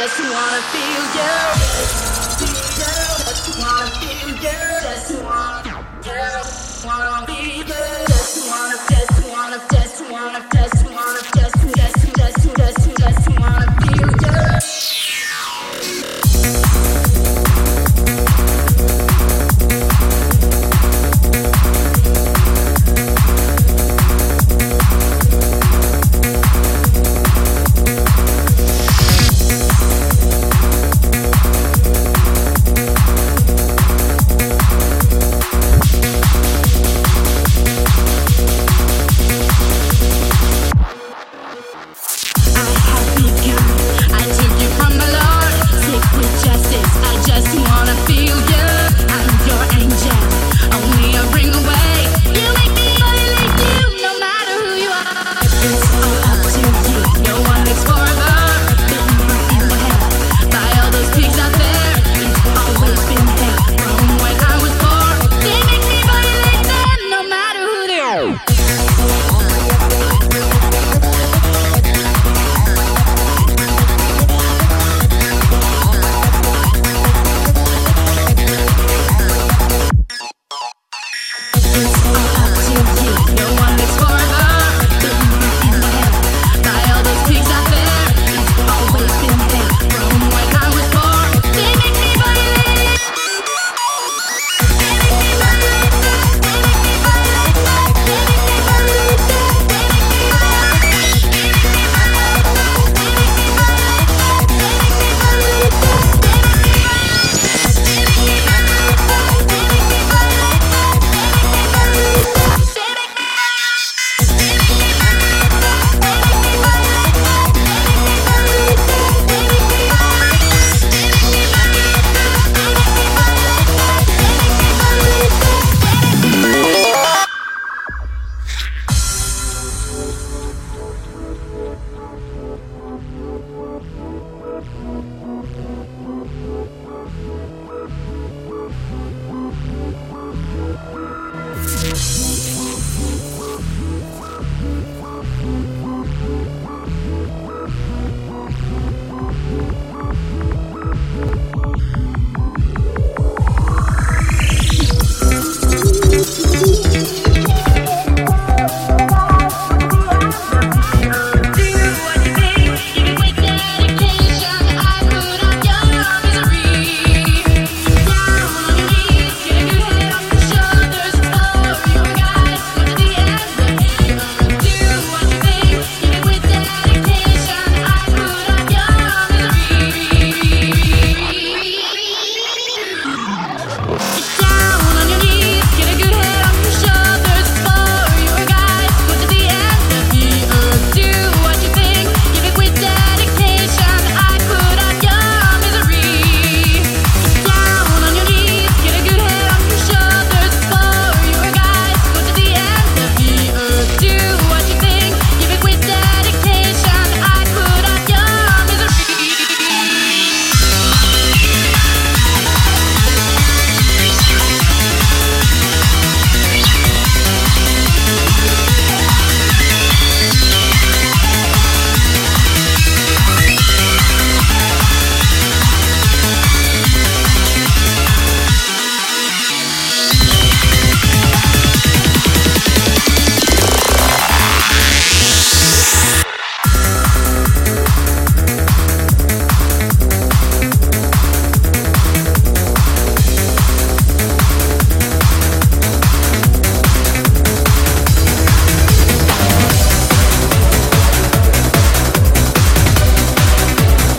wanna feel you. Just wanna feel you. Just wanna, just wanna feel you. Just